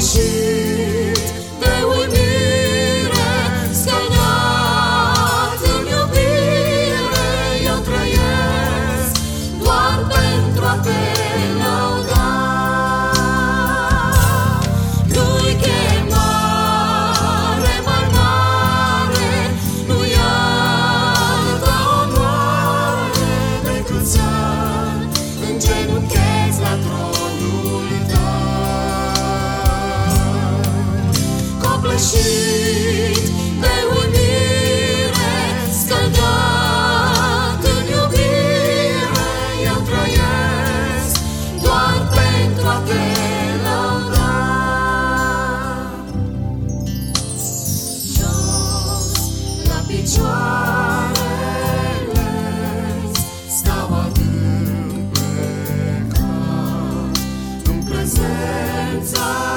是。Prezența